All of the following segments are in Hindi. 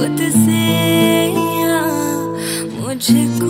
खुद से या मुझको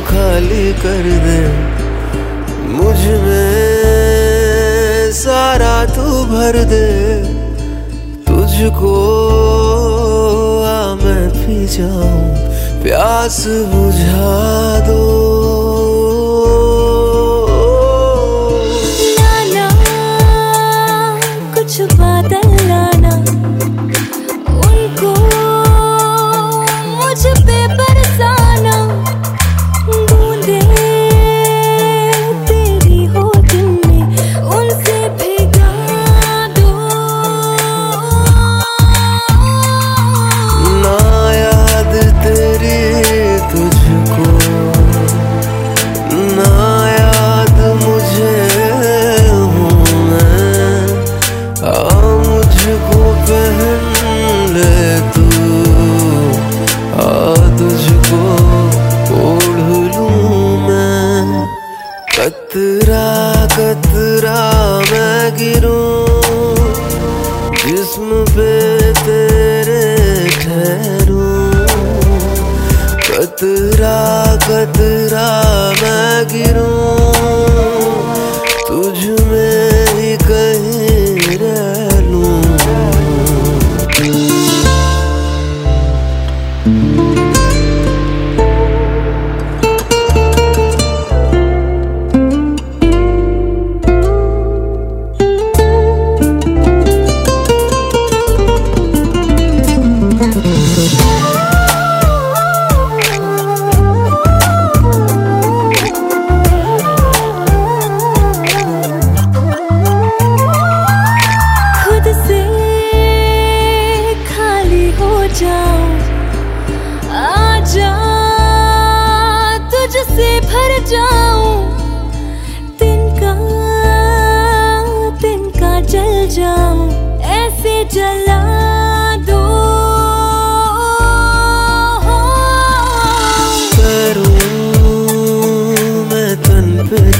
खाली कर दे। मुझमें सारा तू भर दे। तुझको आ मैं पी जाऊँ। प्यास बुझा दो। कतरा हो जाऊँ आजा तुझसे भर जाऊँ। तिनका तिनका जल ऐसे जला दो।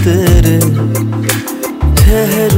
तेरे ठहरूं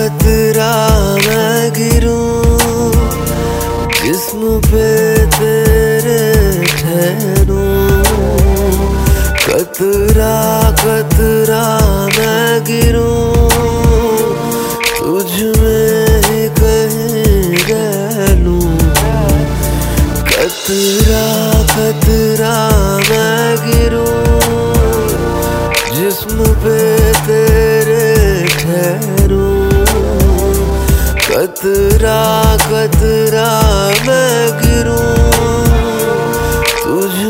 कतरा मैं गिरूं। जिस्म पे तेरे ठहरूं। कतरा कतरा मैं गिरूं। तुझ में ही कहीं रह लूँ। कतरा कतरा मैं गिरूं। कतरा कतरा मैं गिरूं तुझ